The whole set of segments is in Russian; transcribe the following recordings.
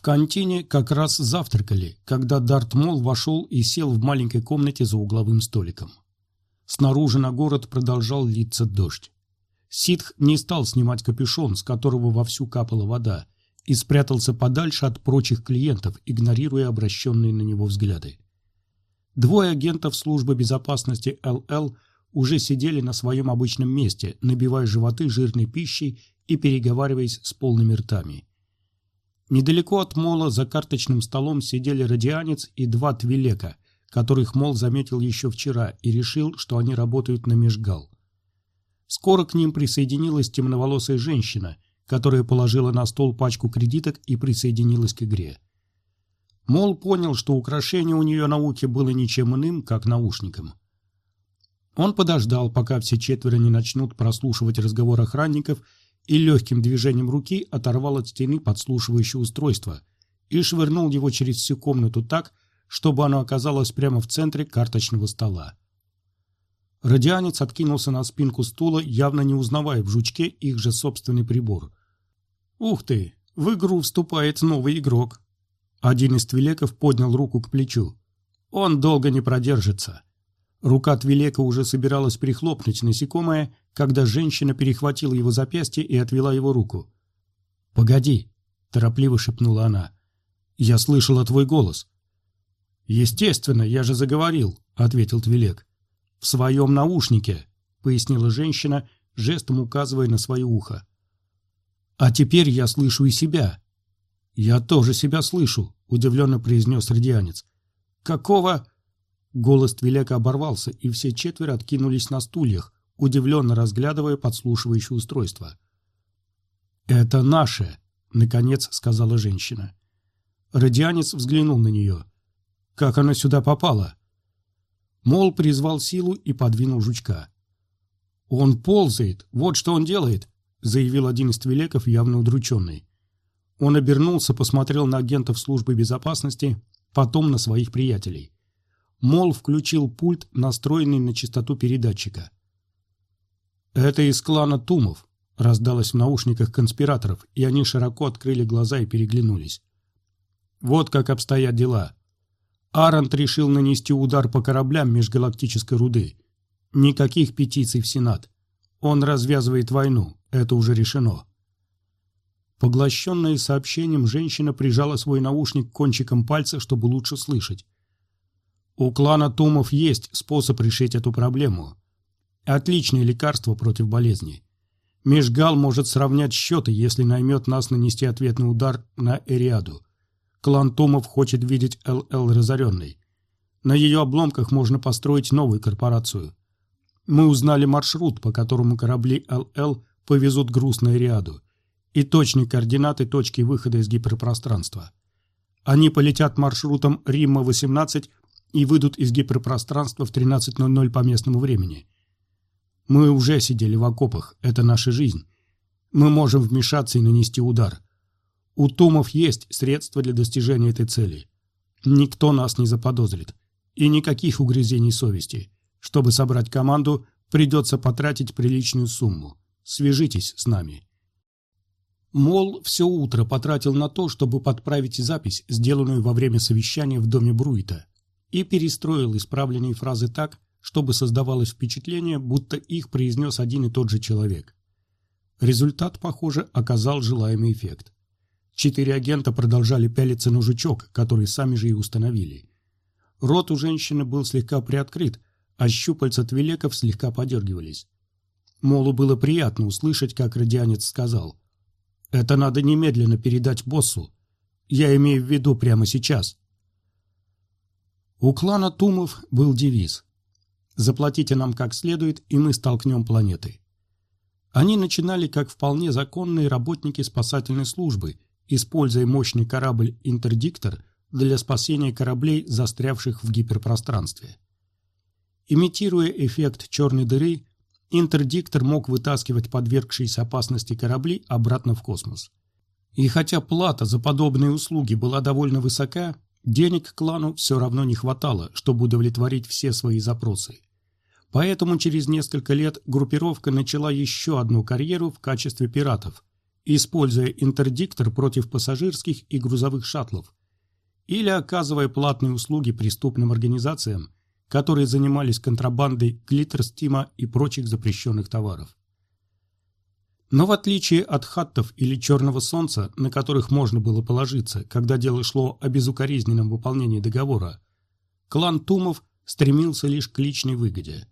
В кантине как раз завтракали, когда Дарт Мол вошел и сел в маленькой комнате за угловым столиком. Снаружи на город продолжал литься дождь. Ситх не стал снимать капюшон, с которого вовсю капала вода, и спрятался подальше от прочих клиентов, игнорируя обращенные на него взгляды. Двое агентов службы безопасности ЛЛ уже сидели на своем обычном месте, набивая животы жирной пищей и переговариваясь с полными ртами. Недалеко от Мола за карточным столом сидели радианец и два твилека, которых Мол заметил еще вчера и решил, что они работают на межгал. Скоро к ним присоединилась темноволосая женщина, которая положила на стол пачку кредиток и присоединилась к игре. Мол понял, что украшение у нее на ухе было ничем иным, как наушником. Он подождал, пока все четверо не начнут прослушивать разговор охранников, и легким движением руки оторвал от стены подслушивающее устройство и швырнул его через всю комнату так, чтобы оно оказалось прямо в центре карточного стола. Радианец откинулся на спинку стула, явно не узнавая в жучке их же собственный прибор. «Ух ты! В игру вступает новый игрок!» Один из твилеков поднял руку к плечу. «Он долго не продержится!» Рука Твилека уже собиралась прихлопнуть насекомое, когда женщина перехватила его запястье и отвела его руку. «Погоди!» – торопливо шепнула она. «Я слышала твой голос». «Естественно, я же заговорил», – ответил Твилек. «В своем наушнике», — пояснила женщина, жестом указывая на свое ухо. «А теперь я слышу и себя». «Я тоже себя слышу», — удивленно произнес радианец. «Какого?» Голос Твилека оборвался, и все четверо откинулись на стульях, удивленно разглядывая подслушивающее устройство. «Это наше», — наконец сказала женщина. Радианец взглянул на нее. «Как оно сюда попало?» Мол призвал силу и подвинул жучка. «Он ползает! Вот что он делает!» — заявил один из твилеков, явно удрученный. Он обернулся, посмотрел на агентов службы безопасности, потом на своих приятелей. Мол включил пульт, настроенный на частоту передатчика. «Это из клана Тумов», — раздалось в наушниках конспираторов, и они широко открыли глаза и переглянулись. «Вот как обстоят дела. Арант решил нанести удар по кораблям межгалактической руды. Никаких петиций в Сенат. Он развязывает войну, это уже решено. Поглощенная сообщением, женщина прижала свой наушник кончиком пальца, чтобы лучше слышать. У клана Тумов есть способ решить эту проблему. Отличное лекарство против болезни. Межгал может сравнять счеты, если наймет нас нанести ответный удар на Эриаду. Клан Томов хочет видеть ЛЛ разоренной. На ее обломках можно построить новую корпорацию. Мы узнали маршрут, по которому корабли ЛЛ повезут груз на Эриаду, и точные координаты точки выхода из гиперпространства. Они полетят маршрутом Римма-18 и выйдут из гиперпространства в 13.00 по местному времени. Мы уже сидели в окопах, это наша жизнь. Мы можем вмешаться и нанести удар – у Тумов есть средства для достижения этой цели. Никто нас не заподозрит. И никаких угрызений совести. Чтобы собрать команду, придется потратить приличную сумму. Свяжитесь с нами. Мол все утро потратил на то, чтобы подправить запись, сделанную во время совещания в доме Бруита, и перестроил исправленные фразы так, чтобы создавалось впечатление, будто их произнес один и тот же человек. Результат, похоже, оказал желаемый эффект. Четыре агента продолжали пялиться на жучок, который сами же и установили. Рот у женщины был слегка приоткрыт, а щупальца твилеков слегка подергивались. Молу было приятно услышать, как радианец сказал. «Это надо немедленно передать боссу. Я имею в виду прямо сейчас». У клана Тумов был девиз «Заплатите нам как следует, и мы столкнем планеты». Они начинали как вполне законные работники спасательной службы – используя мощный корабль «Интердиктор» для спасения кораблей, застрявших в гиперпространстве. Имитируя эффект черной дыры, интердиктор мог вытаскивать подвергшиеся опасности корабли обратно в космос. И хотя плата за подобные услуги была довольно высока, денег клану все равно не хватало, чтобы удовлетворить все свои запросы. Поэтому через несколько лет группировка начала еще одну карьеру в качестве пиратов используя интердиктор против пассажирских и грузовых шаттлов, или оказывая платные услуги преступным организациям, которые занимались контрабандой глиттерстима и прочих запрещенных товаров. Но в отличие от хаттов или черного солнца, на которых можно было положиться, когда дело шло о безукоризненном выполнении договора, клан Тумов стремился лишь к личной выгоде.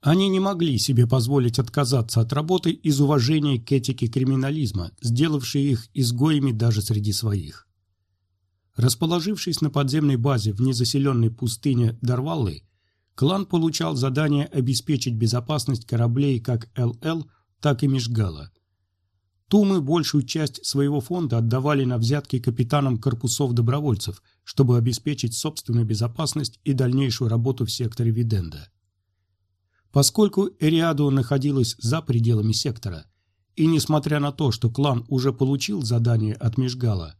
Они не могли себе позволить отказаться от работы из уважения к этике криминализма, сделавшей их изгоями даже среди своих. Расположившись на подземной базе в незаселенной пустыне Дарваллы, клан получал задание обеспечить безопасность кораблей как ЛЛ, так и Межгала. Тумы большую часть своего фонда отдавали на взятки капитанам корпусов добровольцев, чтобы обеспечить собственную безопасность и дальнейшую работу в секторе Виденда. Поскольку Эриадо находилась за пределами сектора, и несмотря на то, что клан уже получил задание от Межгала,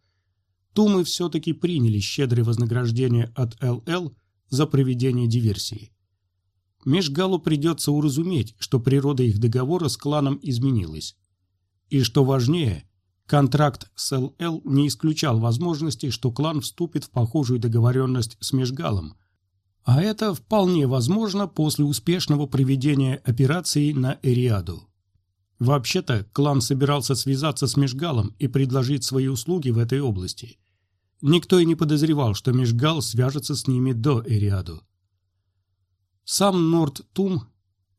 Тумы все-таки приняли щедрое вознаграждение от ЛЛ за проведение диверсии. Межгалу придется уразуметь, что природа их договора с кланом изменилась. И что важнее, контракт с ЛЛ не исключал возможности, что клан вступит в похожую договоренность с Межгалом, а это вполне возможно после успешного проведения операции на Эриаду. Вообще-то, клан собирался связаться с Межгалом и предложить свои услуги в этой области – Никто и не подозревал, что Межгал свяжется с ними до Эриаду. Сам Норд Тум,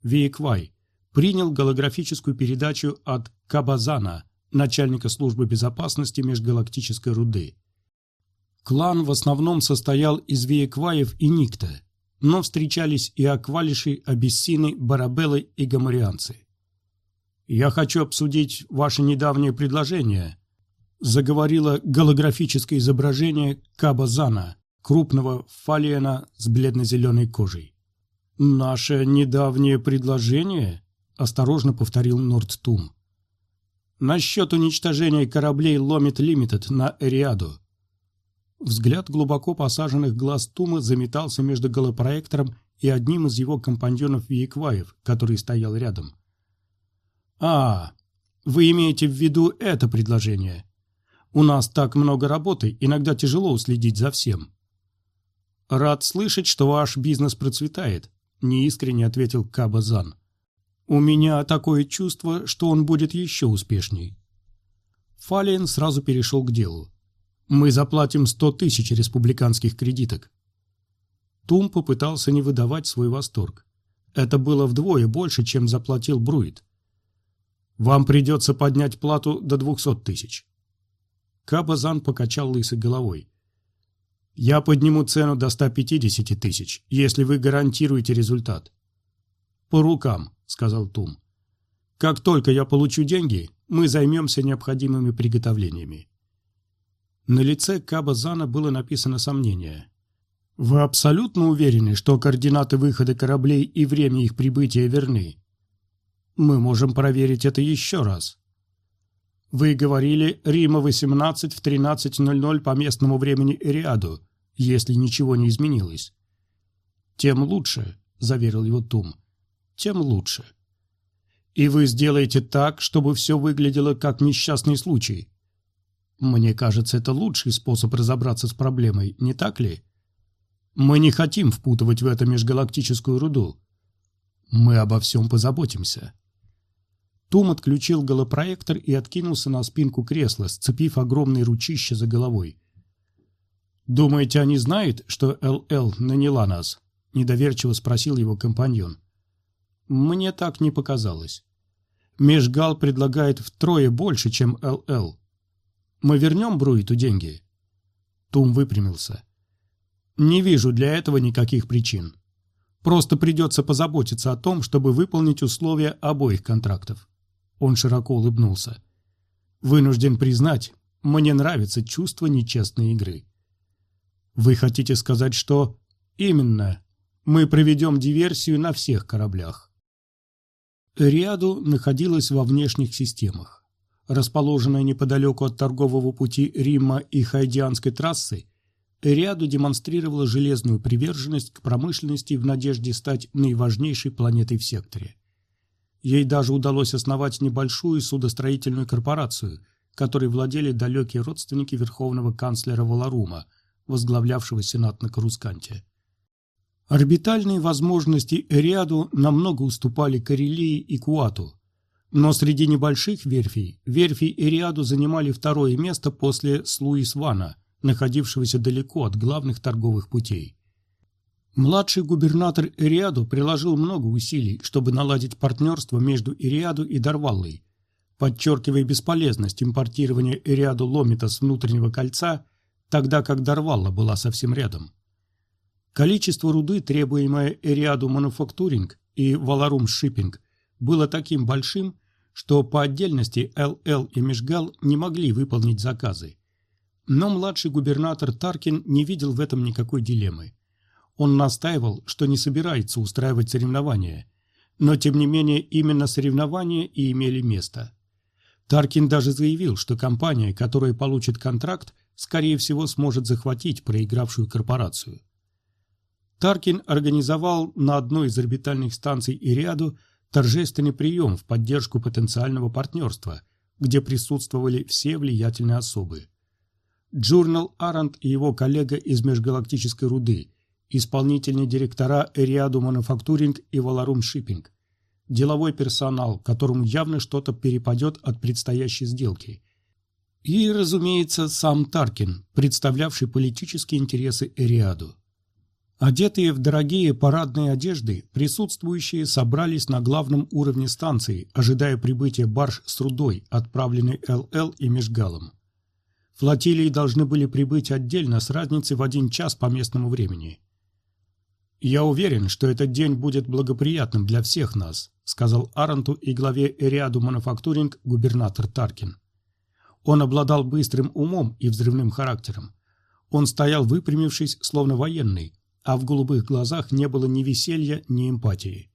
Вейквай, принял голографическую передачу от Кабазана, начальника службы безопасности межгалактической руды. Клан в основном состоял из Вейкваев и Никта, но встречались и Аквалиши, Абиссины, Барабеллы и Гамарианцы. «Я хочу обсудить ваше недавнее предложение», заговорило голографическое изображение Кабазана, крупного фалиена с бледно-зеленой кожей. «Наше недавнее предложение?» – осторожно повторил Нордтум. «Насчет уничтожения кораблей Ломит Лимитед на Эриаду». Взгляд глубоко посаженных глаз Тума заметался между голопроектором и одним из его компаньонов Виекваев, который стоял рядом. «А, вы имеете в виду это предложение?» У нас так много работы, иногда тяжело уследить за всем. Рад слышать, что ваш бизнес процветает, неискренне ответил Кабазан. У меня такое чувство, что он будет еще успешней. Фалиен сразу перешел к делу. Мы заплатим сто тысяч республиканских кредиток. Тум попытался не выдавать свой восторг. Это было вдвое больше, чем заплатил Бруит. Вам придется поднять плату до двухсот тысяч. Кабазан покачал лысой головой. «Я подниму цену до 150 тысяч, если вы гарантируете результат». «По рукам», — сказал Тум. «Как только я получу деньги, мы займемся необходимыми приготовлениями». На лице Кабазана было написано сомнение. «Вы абсолютно уверены, что координаты выхода кораблей и время их прибытия верны?» «Мы можем проверить это еще раз», вы говорили Рима-18 в 13.00 по местному времени Эриаду, если ничего не изменилось. Тем лучше, заверил его Тум. Тем лучше. И вы сделаете так, чтобы все выглядело как несчастный случай. Мне кажется, это лучший способ разобраться с проблемой, не так ли? Мы не хотим впутывать в это межгалактическую руду. Мы обо всем позаботимся. Том отключил голопроектор и откинулся на спинку кресла, сцепив огромные ручища за головой. «Думаете, они знают, что ЛЛ наняла нас?» – недоверчиво спросил его компаньон. «Мне так не показалось. Межгал предлагает втрое больше, чем ЛЛ. Мы вернем Бруиту деньги?» Тум выпрямился. «Не вижу для этого никаких причин. Просто придется позаботиться о том, чтобы выполнить условия обоих контрактов. Он широко улыбнулся. «Вынужден признать, мне нравится чувство нечестной игры». «Вы хотите сказать, что...» «Именно. Мы проведем диверсию на всех кораблях». Риаду находилась во внешних системах. Расположенная неподалеку от торгового пути Рима и Хайдианской трассы, Риаду демонстрировала железную приверженность к промышленности в надежде стать наиважнейшей планетой в секторе. Ей даже удалось основать небольшую судостроительную корпорацию, которой владели далекие родственники верховного канцлера Валарума, возглавлявшего Сенат на Карусканте. Орбитальные возможности Эриаду намного уступали Карелии и Куату, но среди небольших верфей, верфи Эриаду занимали второе место после Слуис-Вана, находившегося далеко от главных торговых путей. Младший губернатор Ириаду приложил много усилий, чтобы наладить партнерство между Ириаду и Дарваллой, подчеркивая бесполезность импортирования Ириаду ломита с внутреннего кольца, тогда как Дарвалла была совсем рядом. Количество руды, требуемое Эриаду Мануфактуринг и Валарум Шиппинг, было таким большим, что по отдельности ЛЛ и Межгал не могли выполнить заказы. Но младший губернатор Таркин не видел в этом никакой дилеммы. Он настаивал, что не собирается устраивать соревнования, но тем не менее именно соревнования и имели место. Таркин даже заявил, что компания, которая получит контракт, скорее всего сможет захватить проигравшую корпорацию. Таркин организовал на одной из орбитальных станций Ириаду торжественный прием в поддержку потенциального партнерства, где присутствовали все влиятельные особы. Джурнал Арант и его коллега из межгалактической руды, исполнительные директора Эриаду Мануфактуринг и Валарум Шиппинг, деловой персонал, которому явно что-то перепадет от предстоящей сделки. И, разумеется, сам Таркин, представлявший политические интересы Эриаду. Одетые в дорогие парадные одежды, присутствующие собрались на главном уровне станции, ожидая прибытия барж с рудой, отправленной ЛЛ и Межгалом. Флотилии должны были прибыть отдельно с разницей в один час по местному времени. «Я уверен, что этот день будет благоприятным для всех нас», сказал Аранту и главе Эриаду Мануфактуринг губернатор Таркин. Он обладал быстрым умом и взрывным характером. Он стоял выпрямившись, словно военный, а в голубых глазах не было ни веселья, ни эмпатии.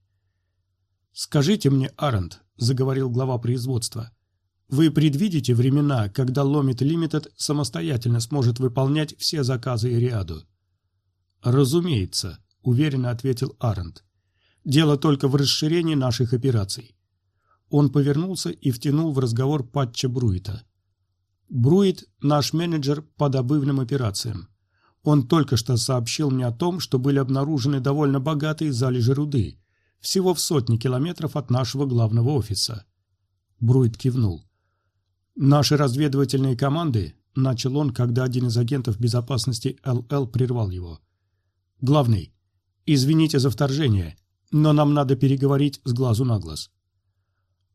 «Скажите мне, Арант», — заговорил глава производства, — «вы предвидите времена, когда Ломит Лимитед самостоятельно сможет выполнять все заказы Эриаду?» «Разумеется», – уверенно ответил Арент. «Дело только в расширении наших операций». Он повернулся и втянул в разговор Патча Бруита. «Бруит – наш менеджер по добывным операциям. Он только что сообщил мне о том, что были обнаружены довольно богатые залежи руды, всего в сотни километров от нашего главного офиса». Бруит кивнул. «Наши разведывательные команды», – начал он, когда один из агентов безопасности ЛЛ прервал его. «Главный, «Извините за вторжение, но нам надо переговорить с глазу на глаз».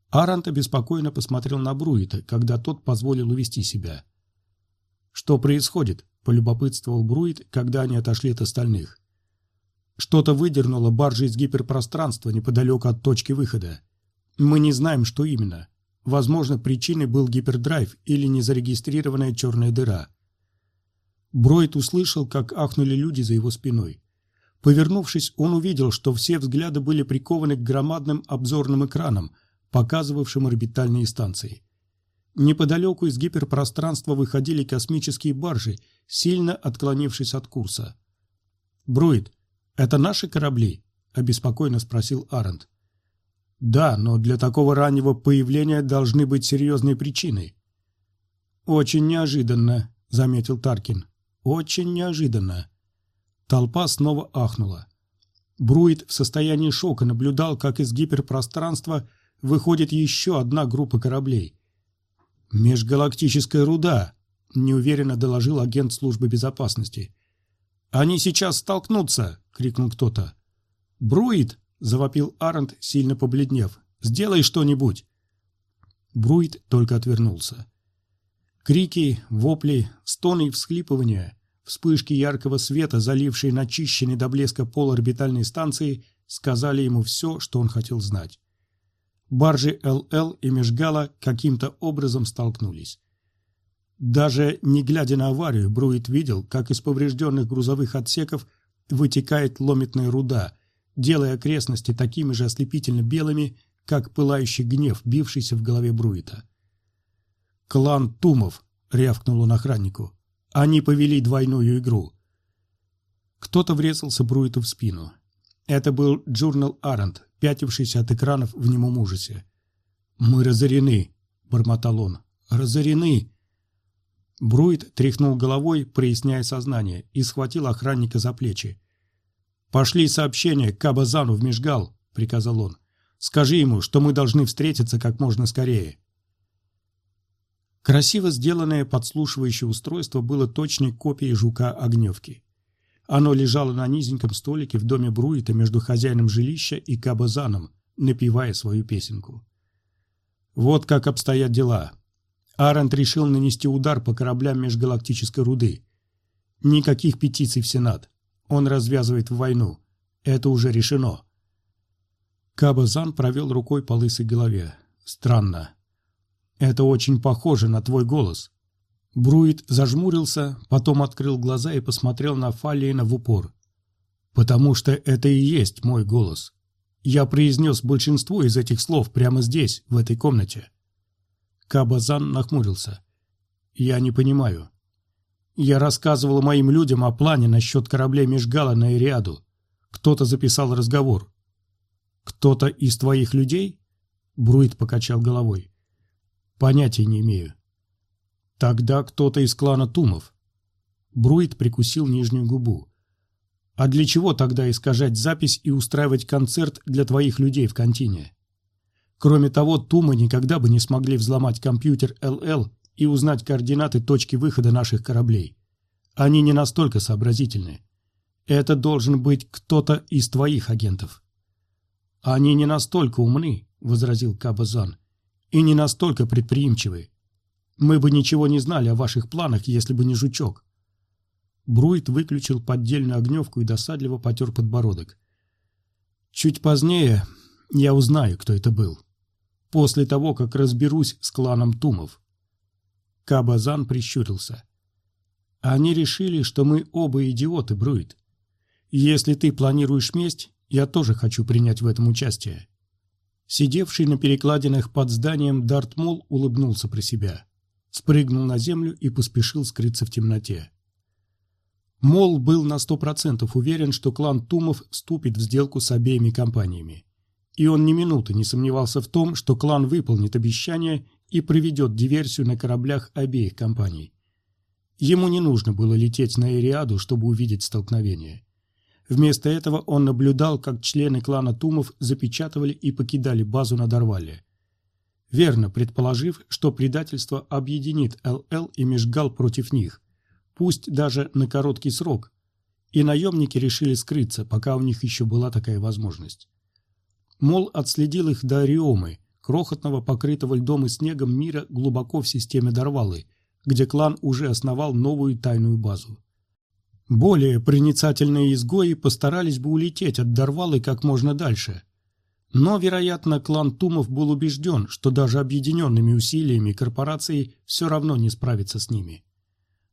Арант обеспокоенно посмотрел на Бруита, когда тот позволил увести себя. «Что происходит?» – полюбопытствовал Бруит, когда они отошли от остальных. «Что-то выдернуло баржи из гиперпространства неподалеку от точки выхода. Мы не знаем, что именно. Возможно, причиной был гипердрайв или незарегистрированная черная дыра». Бруит услышал, как ахнули люди за его спиной. Повернувшись, он увидел, что все взгляды были прикованы к громадным обзорным экранам, показывавшим орбитальные станции. Неподалеку из гиперпространства выходили космические баржи, сильно отклонившись от курса. «Бруит, это наши корабли?» – обеспокоенно спросил Арент. «Да, но для такого раннего появления должны быть серьезные причины». «Очень неожиданно», – заметил Таркин. «Очень неожиданно». Толпа снова ахнула. Бруит в состоянии шока наблюдал, как из гиперпространства выходит еще одна группа кораблей. «Межгалактическая руда», — неуверенно доложил агент службы безопасности. «Они сейчас столкнутся!» — крикнул кто-то. «Бруит!» — завопил Арент, сильно побледнев. «Сделай что-нибудь!» Бруит только отвернулся. Крики, вопли, стоны и всхлипывания Вспышки яркого света, залившие начищенный до блеска пол орбитальной станции, сказали ему все, что он хотел знать. Баржи ЛЛ и Межгала каким-то образом столкнулись. Даже не глядя на аварию, Бруит видел, как из поврежденных грузовых отсеков вытекает лометная руда, делая окрестности такими же ослепительно белыми, как пылающий гнев, бившийся в голове Бруита. «Клан Тумов!» — рявкнул он охраннику. Они повели двойную игру. Кто-то врезался Бруиту в спину. Это был Джурнал Арант, пятившись от экранов в немом ужасе. «Мы разорены», — бормотал он. «Разорены!» Бруит тряхнул головой, проясняя сознание, и схватил охранника за плечи. «Пошли сообщение к Кабазану в Межгал», — приказал он. «Скажи ему, что мы должны встретиться как можно скорее». Красиво сделанное подслушивающее устройство было точной копией жука-огневки. Оно лежало на низеньком столике в доме Бруита между хозяином жилища и Кабазаном, напевая свою песенку. Вот как обстоят дела. Арент решил нанести удар по кораблям межгалактической руды. Никаких петиций в Сенат. Он развязывает войну. Это уже решено. Кабазан провел рукой по лысой голове. Странно. Это очень похоже на твой голос. Бруит зажмурился, потом открыл глаза и посмотрел на Фалиена в упор. «Потому что это и есть мой голос. Я произнес большинство из этих слов прямо здесь, в этой комнате». Кабазан нахмурился. «Я не понимаю. Я рассказывал моим людям о плане насчет кораблей Межгала на Ириаду. Кто-то записал разговор. Кто-то из твоих людей?» Бруит покачал головой. «Понятия не имею. Тогда кто-то из клана Тумов. Бруит прикусил нижнюю губу. А для чего тогда искажать запись и устраивать концерт для твоих людей в контине? Кроме того, Тумы никогда бы не смогли взломать компьютер ЛЛ и узнать координаты точки выхода наших кораблей. Они не настолько сообразительны. Это должен быть кто-то из твоих агентов. Они не настолько умны, возразил Кабазан, и не настолько предприимчивы. Мы бы ничего не знали о ваших планах, если бы не жучок. Бруит выключил поддельную огневку и досадливо потер подбородок. Чуть позднее я узнаю, кто это был. После того, как разберусь с кланом Тумов. Кабазан прищурился. Они решили, что мы оба идиоты, Бруит. Если ты планируешь месть, я тоже хочу принять в этом участие. Сидевший на перекладинах под зданием Дартмул улыбнулся про себя спрыгнул на землю и поспешил скрыться в темноте. Мол был на сто процентов уверен, что клан Тумов вступит в сделку с обеими компаниями. И он ни минуты не сомневался в том, что клан выполнит обещание и проведет диверсию на кораблях обеих компаний. Ему не нужно было лететь на Эриаду, чтобы увидеть столкновение. Вместо этого он наблюдал, как члены клана Тумов запечатывали и покидали базу на Дарвале верно предположив, что предательство объединит ЛЛ и Межгал против них, пусть даже на короткий срок, и наемники решили скрыться, пока у них еще была такая возможность. Мол отследил их до Ориомы, крохотного покрытого льдом и снегом мира глубоко в системе Дарвалы, где клан уже основал новую тайную базу. Более проницательные изгои постарались бы улететь от Дарвалы как можно дальше, но, вероятно, клан Тумов был убежден, что даже объединенными усилиями корпорации все равно не справится с ними.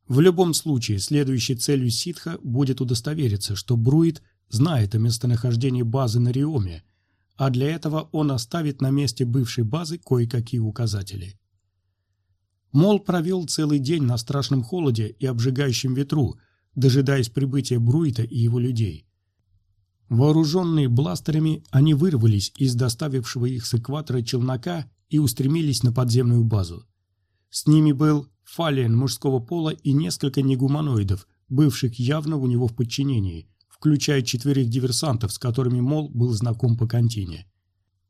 В любом случае, следующей целью ситха будет удостовериться, что Бруит знает о местонахождении базы на Риоме, а для этого он оставит на месте бывшей базы кое-какие указатели. Мол провел целый день на страшном холоде и обжигающем ветру, дожидаясь прибытия Бруита и его людей. Вооруженные бластерами, они вырвались из доставившего их с экватора челнока и устремились на подземную базу. С ними был фалиен мужского пола и несколько негуманоидов, бывших явно у него в подчинении, включая четверых диверсантов, с которыми Мол был знаком по контине.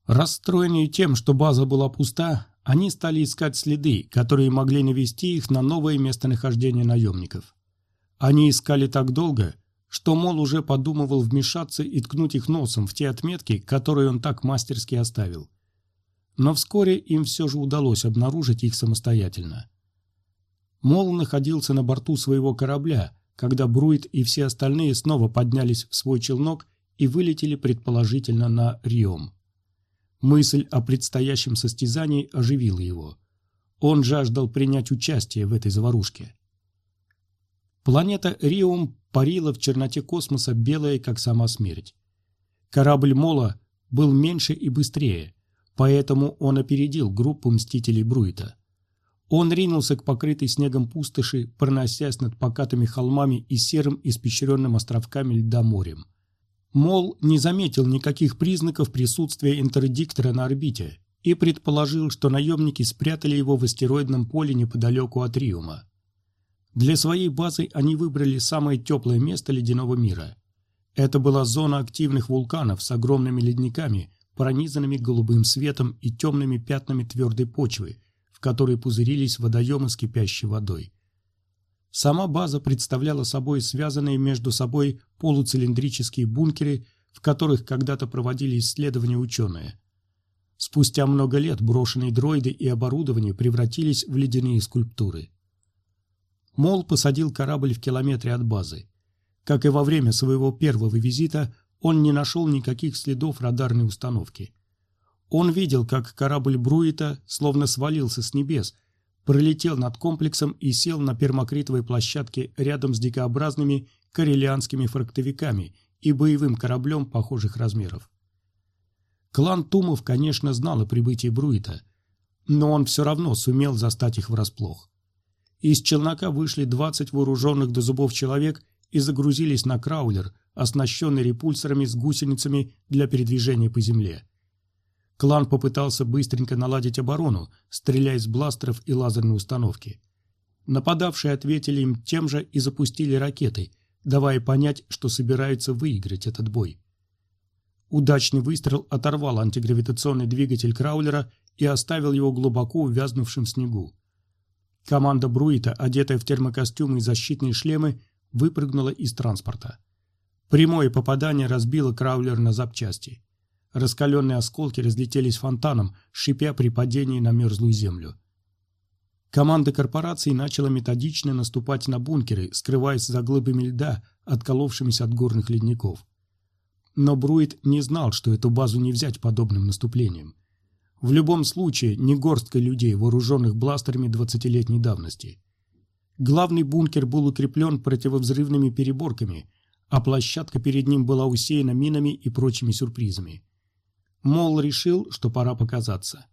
Расстроенные тем, что база была пуста, они стали искать следы, которые могли навести их на новое местонахождение наемников. Они искали так долго, что Мол уже подумывал вмешаться и ткнуть их носом в те отметки, которые он так мастерски оставил. Но вскоре им все же удалось обнаружить их самостоятельно. Мол находился на борту своего корабля, когда Бруит и все остальные снова поднялись в свой челнок и вылетели предположительно на Риом. Мысль о предстоящем состязании оживила его. Он жаждал принять участие в этой заварушке. Планета Риум парила в черноте космоса белая, как сама смерть. Корабль Мола был меньше и быстрее, поэтому он опередил группу мстителей Бруита. Он ринулся к покрытой снегом пустоши, проносясь над покатыми холмами и серым испещренным островками льда морем. Мол не заметил никаких признаков присутствия интердиктора на орбите и предположил, что наемники спрятали его в астероидном поле неподалеку от Риума. Для своей базы они выбрали самое теплое место ледяного мира. Это была зона активных вулканов с огромными ледниками, пронизанными голубым светом и темными пятнами твердой почвы, в которой пузырились водоемы с кипящей водой. Сама база представляла собой связанные между собой полуцилиндрические бункеры, в которых когда-то проводили исследования ученые. Спустя много лет брошенные дроиды и оборудование превратились в ледяные скульптуры. Мол посадил корабль в километре от базы. Как и во время своего первого визита, он не нашел никаких следов радарной установки. Он видел, как корабль Бруита словно свалился с небес – пролетел над комплексом и сел на пермакритовой площадке рядом с дикообразными карелианскими фрактовиками и боевым кораблем похожих размеров. Клан Тумов, конечно, знал о прибытии Бруита, но он все равно сумел застать их врасплох. Из челнока вышли 20 вооруженных до зубов человек и загрузились на краулер, оснащенный репульсорами с гусеницами для передвижения по земле. Клан попытался быстренько наладить оборону, стреляя из бластеров и лазерной установки. Нападавшие ответили им тем же и запустили ракеты, давая понять, что собираются выиграть этот бой. Удачный выстрел оторвал антигравитационный двигатель краулера и оставил его глубоко увязнувшим в снегу. Команда Бруита, одетая в термокостюмы и защитные шлемы, выпрыгнула из транспорта. Прямое попадание разбило краулер на запчасти. Раскаленные осколки разлетелись фонтаном, шипя при падении на мерзлую землю. Команда корпорации начала методично наступать на бункеры, скрываясь за глыбами льда, отколовшимися от горных ледников. Но Бруит не знал, что эту базу не взять подобным наступлением. В любом случае, не горстка людей, вооруженных бластерами двадцатилетней давности. Главный бункер был укреплен противовзрывными переборками, а площадка перед ним была усеяна минами и прочими сюрпризами. Мол решил, что пора показаться.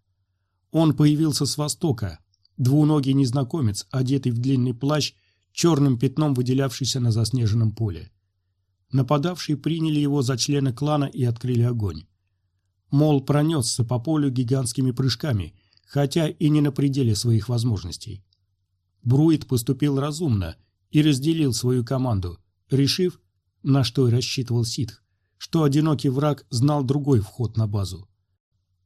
Он появился с востока, двуногий незнакомец, одетый в длинный плащ, черным пятном выделявшийся на заснеженном поле. Нападавшие приняли его за члена клана и открыли огонь. Мол пронесся по полю гигантскими прыжками, хотя и не на пределе своих возможностей. Бруит поступил разумно и разделил свою команду, решив, на что и рассчитывал ситх, что одинокий враг знал другой вход на базу.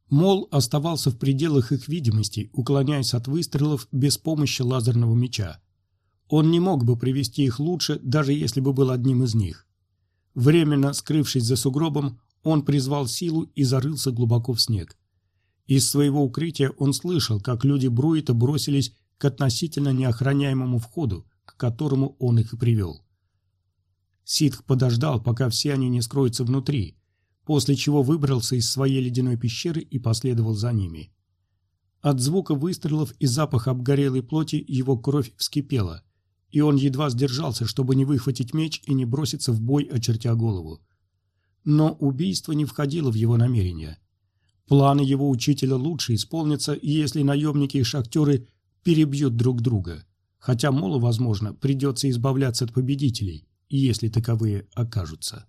Мол оставался в пределах их видимости, уклоняясь от выстрелов без помощи лазерного меча. Он не мог бы привести их лучше, даже если бы был одним из них. Временно скрывшись за сугробом, он призвал силу и зарылся глубоко в снег. Из своего укрытия он слышал, как люди Бруита бросились к относительно неохраняемому входу, к которому он их и привел. Ситх подождал, пока все они не скроются внутри, после чего выбрался из своей ледяной пещеры и последовал за ними. От звука выстрелов и запаха обгорелой плоти его кровь вскипела, и он едва сдержался, чтобы не выхватить меч и не броситься в бой, очертя голову. Но убийство не входило в его намерения. Планы его учителя лучше исполнятся, если наемники и шахтеры перебьют друг друга, хотя Молу, возможно, придется избавляться от победителей если таковые окажутся.